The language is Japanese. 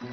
う